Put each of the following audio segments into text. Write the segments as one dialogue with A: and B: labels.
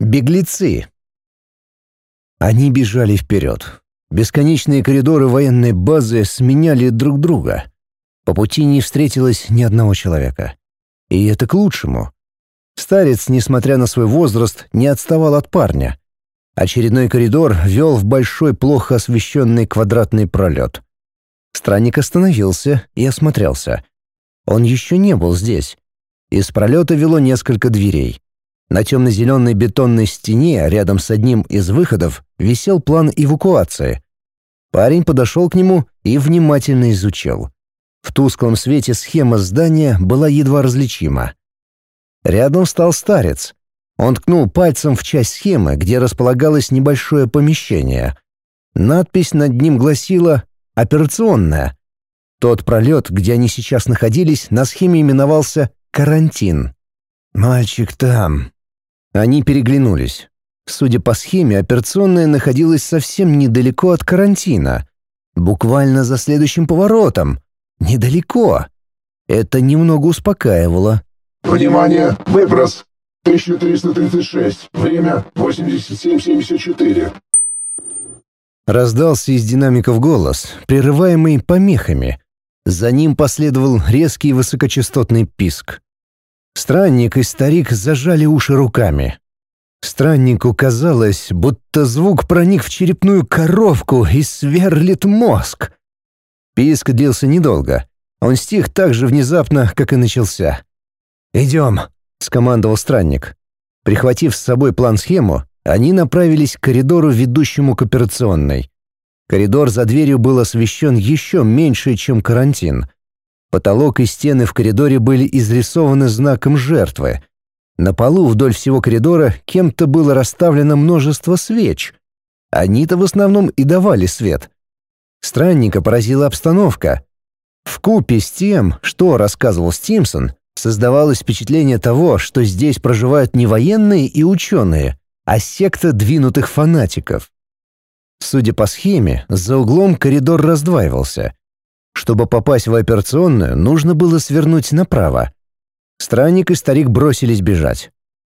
A: Беглецы. Они бежали вперед. Бесконечные коридоры военной базы сменяли друг друга. По пути не встретилось ни одного человека. И это к лучшему. Старец, несмотря на свой возраст, не отставал от парня. Очередной коридор вел в большой, плохо освещенный квадратный пролет. Странник остановился и осмотрелся. Он еще не был здесь. Из пролета вело несколько дверей. На темно-зеленой бетонной стене рядом с одним из выходов висел план эвакуации. Парень подошел к нему и внимательно изучил. В тусклом свете схема здания была едва различима. Рядом стал старец. Он ткнул пальцем в часть схемы, где располагалось небольшое помещение. Надпись над ним гласила «Операционная». Тот пролет, где они сейчас находились, на схеме именовался «Карантин». «Мальчик там», они переглянулись. Судя по схеме, операционная находилась совсем недалеко от карантина. Буквально за следующим поворотом. Недалеко. Это немного успокаивало.
B: «Внимание! Выброс! 1336. Время 87.74».
A: Раздался из динамиков голос, прерываемый помехами. За ним последовал резкий высокочастотный писк. Странник и старик зажали уши руками. Страннику казалось, будто звук проник в черепную коровку и сверлит мозг. Писк длился недолго. Он стих так же внезапно, как и начался. «Идем», — скомандовал странник. Прихватив с собой план-схему, они направились к коридору, ведущему к операционной. Коридор за дверью был освещен еще меньше, чем карантин. Потолок и стены в коридоре были изрисованы знаком жертвы. На полу вдоль всего коридора кем-то было расставлено множество свеч. Они-то в основном и давали свет. Странника поразила обстановка. В купе с тем, что рассказывал Стимсон, создавалось впечатление того, что здесь проживают не военные и ученые, а секта двинутых фанатиков. Судя по схеме, за углом коридор раздваивался — чтобы попасть в операционную, нужно было свернуть направо. Странник и старик бросились бежать.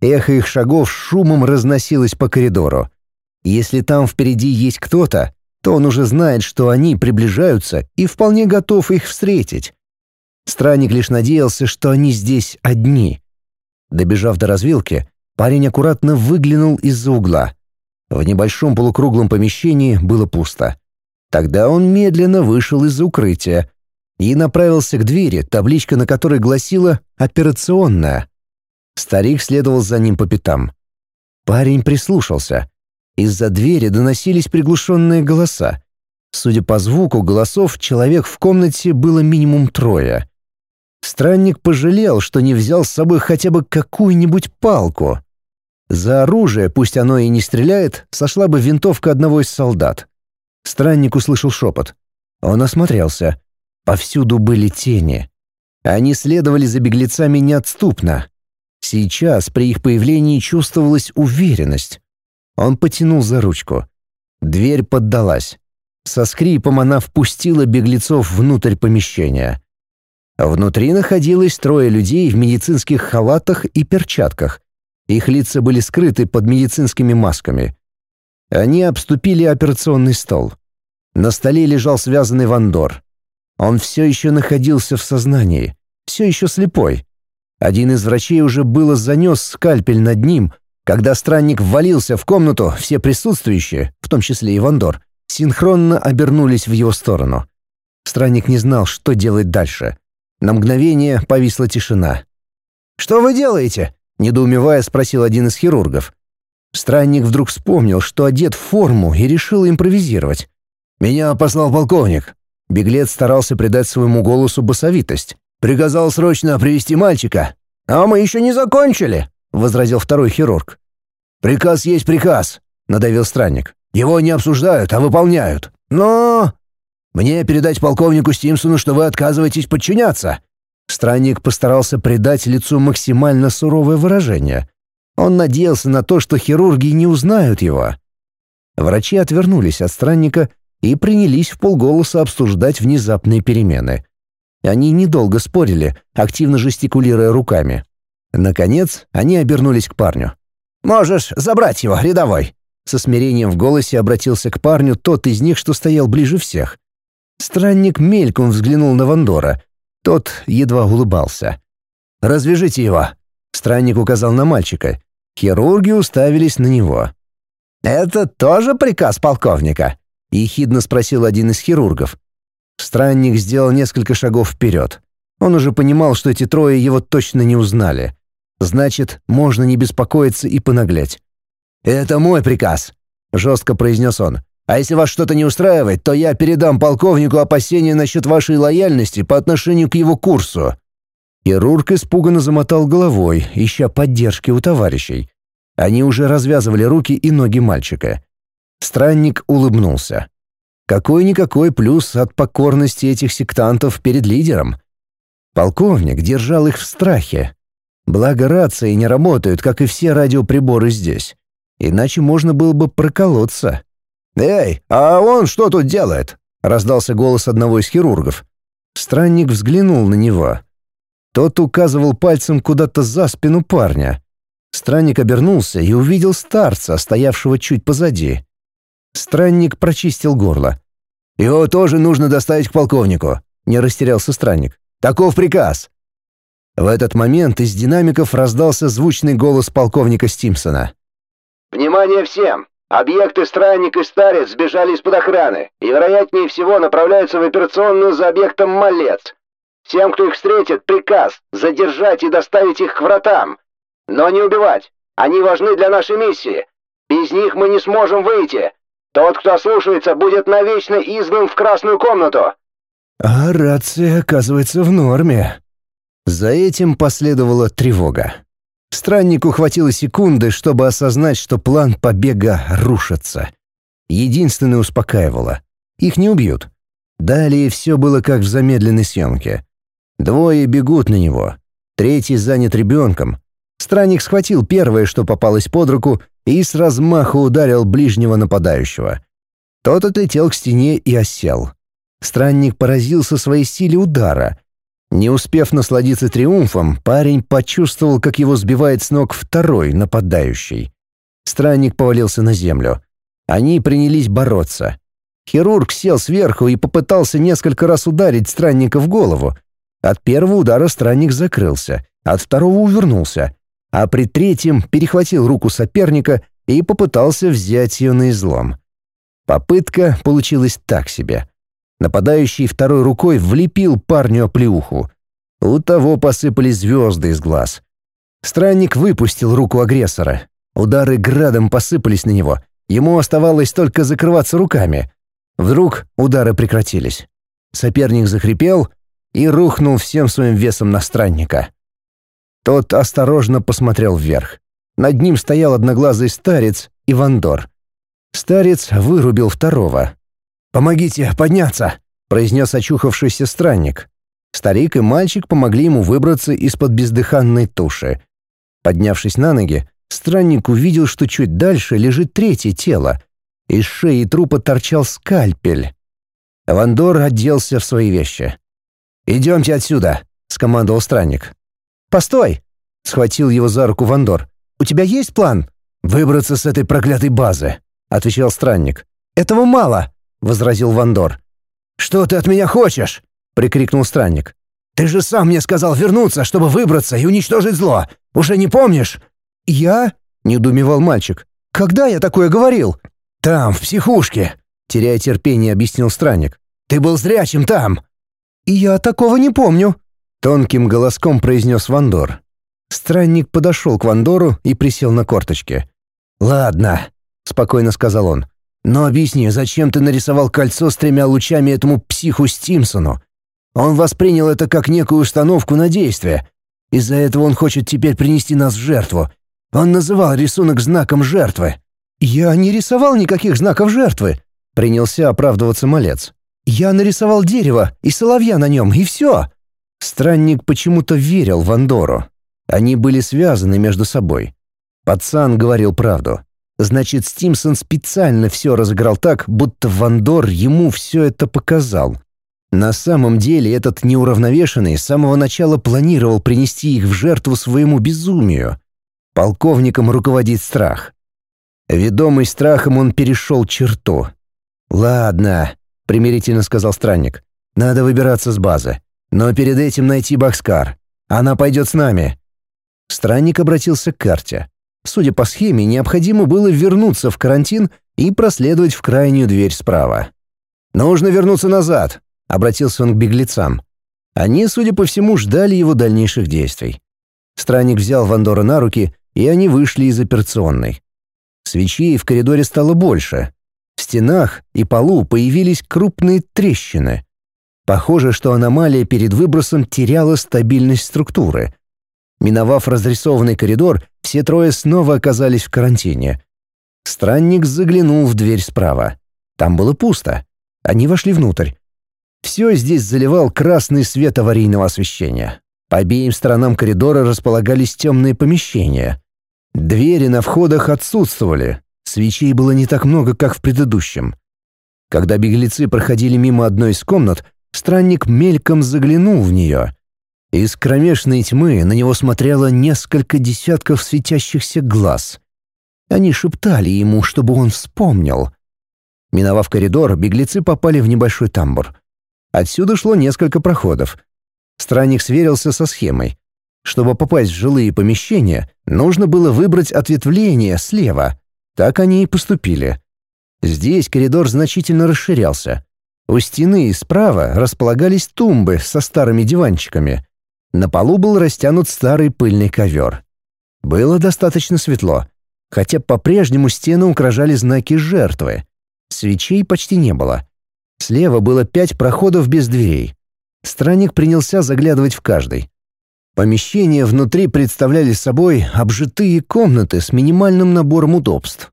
A: Эхо их шагов шумом разносилось по коридору. Если там впереди есть кто-то, то он уже знает, что они приближаются и вполне готов их встретить. Странник лишь надеялся, что они здесь одни. Добежав до развилки, парень аккуратно выглянул из-за угла. В небольшом полукруглом помещении было пусто. Тогда он медленно вышел из укрытия и направился к двери, табличка на которой гласила «Операционная». Старик следовал за ним по пятам. Парень прислушался. Из-за двери доносились приглушенные голоса. Судя по звуку голосов, человек в комнате было минимум трое. Странник пожалел, что не взял с собой хотя бы какую-нибудь палку. За оружие, пусть оно и не стреляет, сошла бы винтовка одного из солдат. Странник услышал шепот. Он осмотрелся. Повсюду были тени. Они следовали за беглецами неотступно. Сейчас при их появлении чувствовалась уверенность. Он потянул за ручку. Дверь поддалась. Со скрипом она впустила беглецов внутрь помещения. Внутри находилось трое людей в медицинских халатах и перчатках. Их лица были скрыты под медицинскими масками. Они обступили операционный стол. На столе лежал связанный Вандор. Он все еще находился в сознании, все еще слепой. Один из врачей уже было занес скальпель над ним, когда странник ввалился в комнату, все присутствующие, в том числе и Вандор, синхронно обернулись в его сторону. Странник не знал, что делать дальше. На мгновение повисла тишина. «Что вы делаете?» — недоумевая спросил один из хирургов. Странник вдруг вспомнил, что одет в форму и решил импровизировать. «Меня послал полковник». Беглец старался придать своему голосу басовитость. «Приказал срочно привести мальчика». «А мы еще не закончили», — возразил второй хирург. «Приказ есть приказ», — надавил странник. «Его не обсуждают, а выполняют». «Но...» «Мне передать полковнику Стимсону, что вы отказываетесь подчиняться». Странник постарался придать лицу максимально суровое выражение. Он надеялся на то, что хирурги не узнают его. Врачи отвернулись от странника и принялись в полголоса обсуждать внезапные перемены. Они недолго спорили, активно жестикулируя руками. Наконец, они обернулись к парню. Можешь забрать его, рядовой!» Со смирением в голосе обратился к парню тот из них, что стоял ближе всех. Странник мельком взглянул на Вандора. Тот едва улыбался. «Развяжите его!» Странник указал на мальчика. Хирурги уставились на него. «Это тоже приказ полковника?» — ехидно спросил один из хирургов. Странник сделал несколько шагов вперед. Он уже понимал, что эти трое его точно не узнали. Значит, можно не беспокоиться и понаглять. «Это мой приказ», — жестко произнес он. «А если вас что-то не устраивает, то я передам полковнику опасения насчет вашей лояльности по отношению к его курсу». Хирург испуганно замотал головой, ища поддержки у товарищей. Они уже развязывали руки и ноги мальчика. Странник улыбнулся. Какой-никакой плюс от покорности этих сектантов перед лидером. Полковник держал их в страхе. Благо рации не работают, как и все радиоприборы здесь. Иначе можно было бы проколоться. «Эй, а он что тут делает?» — раздался голос одного из хирургов. Странник взглянул на него. Тот указывал пальцем куда-то за спину парня. Странник обернулся и увидел старца, стоявшего чуть позади. Странник прочистил горло. «Его тоже нужно доставить к полковнику», — не растерялся странник. «Таков приказ». В этот момент из динамиков раздался звучный голос полковника Стимсона.
C: «Внимание всем! Объекты «Странник» и «Старец» сбежали из-под охраны и, вероятнее всего, направляются в операционную за объектом «Малец». Всем, кто их встретит, приказ задержать и доставить их к вратам. Но не убивать. Они важны для нашей миссии. Без них мы не сможем выйти. Тот, кто слушается, будет навечно изгнан в красную комнату».
A: А рация, оказывается, в норме. За этим последовала тревога. Страннику хватило секунды, чтобы осознать, что план побега рушится. Единственное успокаивало. Их не убьют. Далее все было как в замедленной съемке. Двое бегут на него. Третий занят ребенком. Странник схватил первое, что попалось под руку, и с размаху ударил ближнего нападающего. Тот отлетел к стене и осел. Странник поразился своей силе удара. Не успев насладиться триумфом, парень почувствовал, как его сбивает с ног второй нападающий. Странник повалился на землю. Они принялись бороться. Хирург сел сверху и попытался несколько раз ударить странника в голову. От первого удара странник закрылся, от второго увернулся а при третьем перехватил руку соперника и попытался взять ее на излом. Попытка получилась так себе. Нападающий второй рукой влепил парню оплеуху. У того посыпались звезды из глаз. Странник выпустил руку агрессора. Удары градом посыпались на него. Ему оставалось только закрываться руками. Вдруг удары прекратились. Соперник захрипел и рухнул всем своим весом на странника. Тот осторожно посмотрел вверх. Над ним стоял одноглазый старец и Вандор. Старец вырубил второго. «Помогите подняться!» — произнес очухавшийся странник. Старик и мальчик помогли ему выбраться из-под бездыханной туши. Поднявшись на ноги, странник увидел, что чуть дальше лежит третье тело. Из шеи трупа торчал скальпель. Вандор оделся в свои вещи. «Идемте отсюда», — скомандовал странник. «Постой!» — схватил его за руку Вандор. «У тебя есть план?» «Выбраться с этой проклятой базы», — отвечал странник. «Этого мало», — возразил Вандор. «Что ты от меня хочешь?» — прикрикнул странник. «Ты же сам мне сказал вернуться, чтобы выбраться и уничтожить зло. Уже не помнишь?» «Я?» — недоумевал мальчик. «Когда я такое говорил?» «Там, в психушке», — теряя терпение, объяснил странник. «Ты был зрячим там». «Я такого не помню», Тонким голоском произнес Вандор. Странник подошел к Вандору и присел на корточки. «Ладно», — спокойно сказал он. «Но объясни, зачем ты нарисовал кольцо с тремя лучами этому психу Стимсону? Он воспринял это как некую установку на действие. Из-за этого он хочет теперь принести нас в жертву. Он называл рисунок знаком жертвы». «Я не рисовал никаких знаков жертвы», — принялся оправдываться малец. «Я нарисовал дерево и соловья на нем, и все. Странник почему-то верил в Андору. Они были связаны между собой. Пацан говорил правду. Значит, Стимсон специально все разыграл так, будто Вандор ему все это показал. На самом деле этот неуравновешенный с самого начала планировал принести их в жертву своему безумию. Полковником руководит страх. Ведомый страхом он перешел черту. «Ладно», — примирительно сказал странник. «Надо выбираться с базы. Но перед этим найти Бакскар. Она пойдет с нами». Странник обратился к карте. Судя по схеме, необходимо было вернуться в карантин и проследовать в крайнюю дверь справа. «Нужно вернуться назад», — обратился он к беглецам. Они, судя по всему, ждали его дальнейших действий. Странник взял Вандора на руки, и они вышли из операционной. Свечей в коридоре стало больше. В стенах и полу появились крупные трещины. Похоже, что аномалия перед выбросом теряла стабильность структуры. Миновав разрисованный коридор, все трое снова оказались в карантине. Странник заглянул в дверь справа. Там было пусто. Они вошли внутрь. Все здесь заливал красный свет аварийного освещения. По обеим сторонам коридора располагались темные помещения. Двери на входах отсутствовали. Свечей было не так много, как в предыдущем. Когда беглецы проходили мимо одной из комнат, странник мельком заглянул в нее. Из кромешной тьмы на него смотрело несколько десятков светящихся глаз. Они шептали ему, чтобы он вспомнил. Миновав коридор, беглецы попали в небольшой тамбур. Отсюда шло несколько проходов. Странник сверился со схемой. Чтобы попасть в жилые помещения, нужно было выбрать ответвление слева. Так они и поступили. Здесь коридор значительно расширялся. У стены справа располагались тумбы со старыми диванчиками. На полу был растянут старый пыльный ковер. Было достаточно светло, хотя по-прежнему стены украшали знаки жертвы. Свечей почти не было. Слева было пять проходов без дверей. Странник принялся заглядывать в каждый. Помещения внутри представляли собой обжитые комнаты с минимальным набором удобств.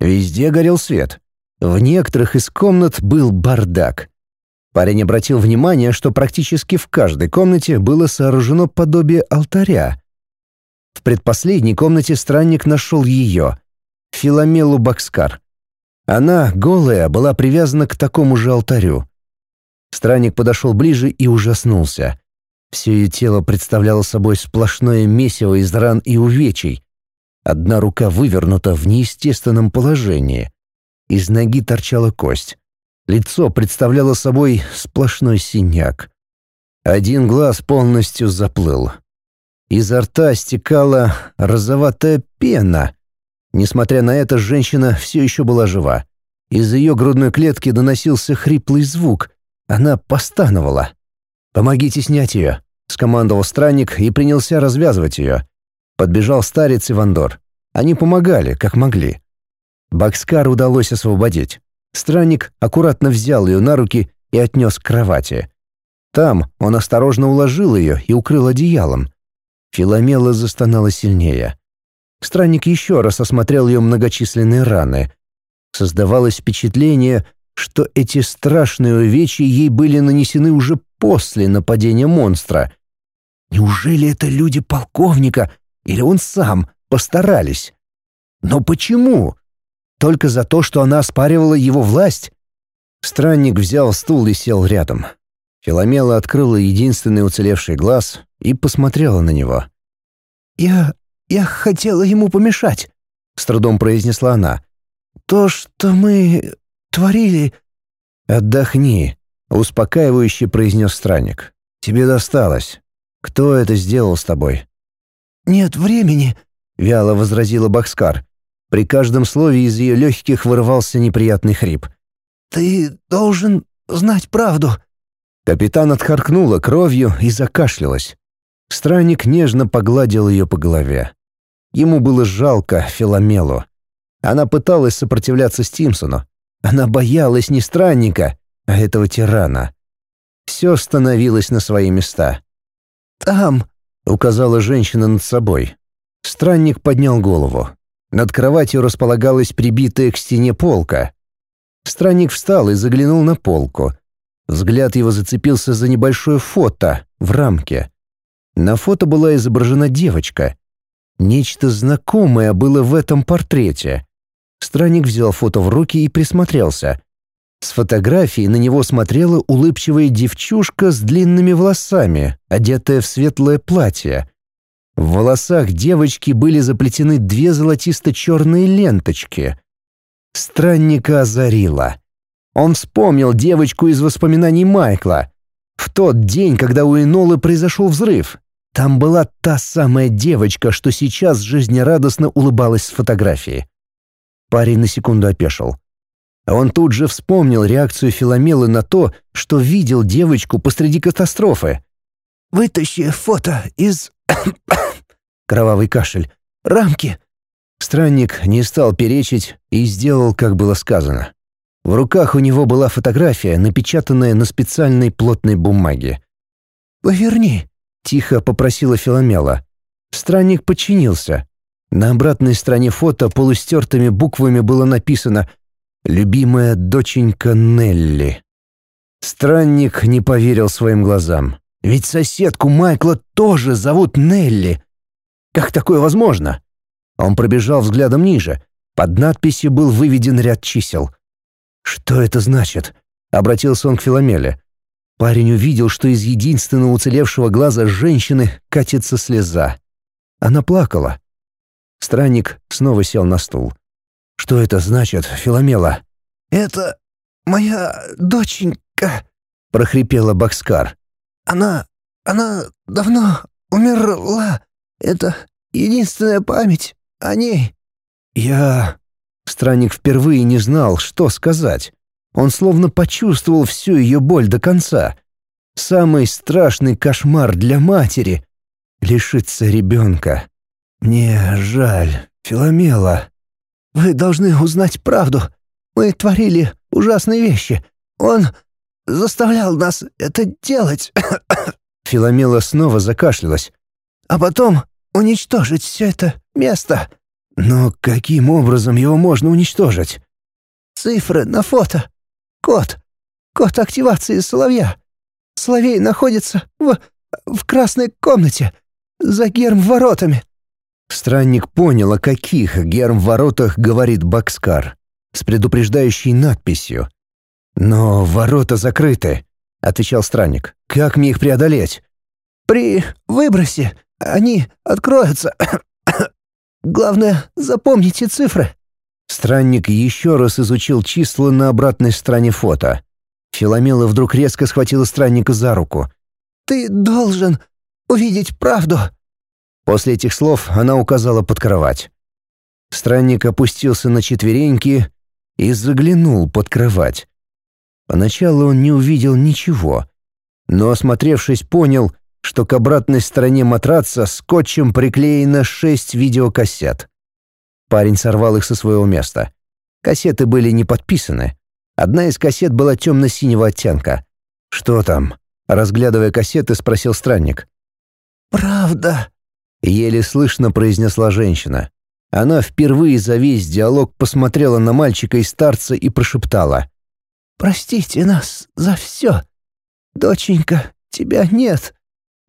A: Везде горел свет. В некоторых из комнат был бардак. Парень обратил внимание, что практически в каждой комнате было сооружено подобие алтаря. В предпоследней комнате странник нашел ее — Филомелу Бакскар. Она, голая, была привязана к такому же алтарю. Странник подошел ближе и ужаснулся. Все ее тело представляло собой сплошное месиво из ран и увечий. Одна рука вывернута в неестественном положении. Из ноги торчала кость. Лицо представляло собой сплошной синяк. Один глаз полностью заплыл. Изо рта стекала розоватая пена, Несмотря на это, женщина все еще была жива. Из ее грудной клетки доносился хриплый звук. Она постановала. «Помогите снять ее», — скомандовал странник и принялся развязывать ее. Подбежал старец и Вандор. Они помогали, как могли. Бакскар удалось освободить. Странник аккуратно взял ее на руки и отнес к кровати. Там он осторожно уложил ее и укрыл одеялом. Филомела застонала сильнее. Странник еще раз осмотрел ее многочисленные раны. Создавалось впечатление, что эти страшные увечья ей были нанесены уже после нападения монстра. Неужели это люди полковника или он сам постарались? Но почему? Только за то, что она оспаривала его власть? Странник взял стул и сел рядом. Филомела открыла единственный уцелевший глаз и посмотрела на него. «Я «Я хотела ему помешать», — с трудом произнесла она. «То, что мы творили...» «Отдохни», — успокаивающе произнес странник. «Тебе досталось. Кто это сделал с тобой?» «Нет времени», — вяло возразила Бакскар. При каждом слове из ее легких вырывался неприятный хрип. «Ты должен знать правду». Капитан отхаркнула кровью и закашлялась. Странник нежно погладил ее по голове. Ему было жалко Филомелу. Она пыталась сопротивляться Стимсону. Она боялась не странника, а этого тирана. Все становилось на свои места. «Там», — указала женщина над собой. Странник поднял голову. Над кроватью располагалась прибитая к стене полка. Странник встал и заглянул на полку. Взгляд его зацепился за небольшое фото в рамке. На фото была изображена девочка. Нечто знакомое было в этом портрете. Странник взял фото в руки и присмотрелся. С фотографии на него смотрела улыбчивая девчушка с длинными волосами, одетая в светлое платье. В волосах девочки были заплетены две золотисто-черные ленточки. Странника озарило. Он вспомнил девочку из воспоминаний Майкла. В тот день, когда у Энолы произошел взрыв. Там была та самая девочка, что сейчас жизнерадостно улыбалась с фотографии. Парень на секунду опешил. Он тут же вспомнил реакцию Филомелы на то, что видел девочку посреди катастрофы. «Вытащи фото из...» Кровавый кашель. «Рамки!» Странник не стал перечить и сделал, как было сказано. В руках у него была фотография, напечатанная на специальной плотной бумаге. «Поверни», — тихо попросила Филомела. Странник подчинился. На обратной стороне фото полустертыми буквами было написано «Любимая доченька Нелли». Странник не поверил своим глазам. Ведь соседку Майкла тоже зовут Нелли. Как такое возможно? Он пробежал взглядом ниже. Под надписью был выведен ряд чисел. «Что это значит?» — обратился он к Филомеле. Парень увидел, что из единственного уцелевшего глаза женщины катится слеза. Она плакала. Странник снова сел на стул. «Что это значит, Филомела?» «Это моя доченька», — прохрипела Бакскар. «Она... она давно умерла. Это единственная память о ней». «Я...» Странник впервые не знал, что сказать. Он словно почувствовал всю ее боль до конца. Самый страшный кошмар для матери — лишиться ребенка. «Мне жаль, Филомела. Вы должны узнать правду. Мы творили ужасные вещи. Он заставлял нас это делать». Филомела снова закашлялась. «А потом уничтожить все это место». «Но каким образом его можно уничтожить?» «Цифры на фото. Код. Код активации соловья. Соловей находится в... в красной комнате. За герм-воротами». Странник понял, о каких герм-воротах говорит Бакскар. С предупреждающей надписью. «Но ворота закрыты», — отвечал странник. «Как мне их преодолеть?» «При выбросе они откроются. Главное, запомните цифры». Странник еще раз изучил числа на обратной стороне фото. Филомела вдруг резко схватила странника за руку. «Ты должен увидеть правду». После этих слов она указала под кровать. Странник опустился на четвереньки и заглянул под кровать. Поначалу он не увидел ничего, но, осмотревшись, понял, что к обратной стороне матраца скотчем приклеено шесть видеокассет. Парень сорвал их со своего места. Кассеты были не подписаны. Одна из кассет была темно-синего оттенка. «Что там?» — разглядывая кассеты, спросил странник. «Правда», — еле слышно произнесла женщина. Она впервые за весь диалог посмотрела на мальчика и старца и прошептала. Простите нас за все. Доченька, тебя нет».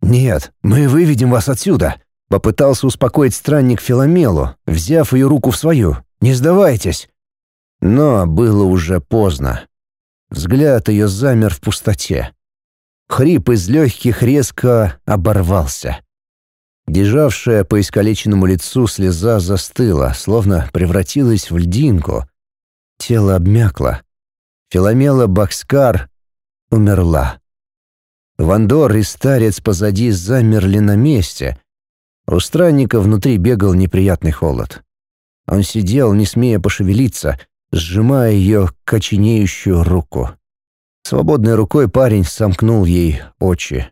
A: «Нет, мы выведем вас отсюда», — попытался успокоить странник Филомелу, взяв ее руку в свою. «Не сдавайтесь». Но было уже поздно. Взгляд ее замер в пустоте. Хрип из легких резко оборвался. Державшая по искалеченному лицу слеза застыла, словно превратилась в льдинку. Тело обмякло. Филомела Бакскар умерла. Вандор и старец позади замерли на месте. У странника внутри бегал неприятный холод. Он сидел, не смея пошевелиться, сжимая ее коченеющую руку. Свободной рукой парень сомкнул ей очи.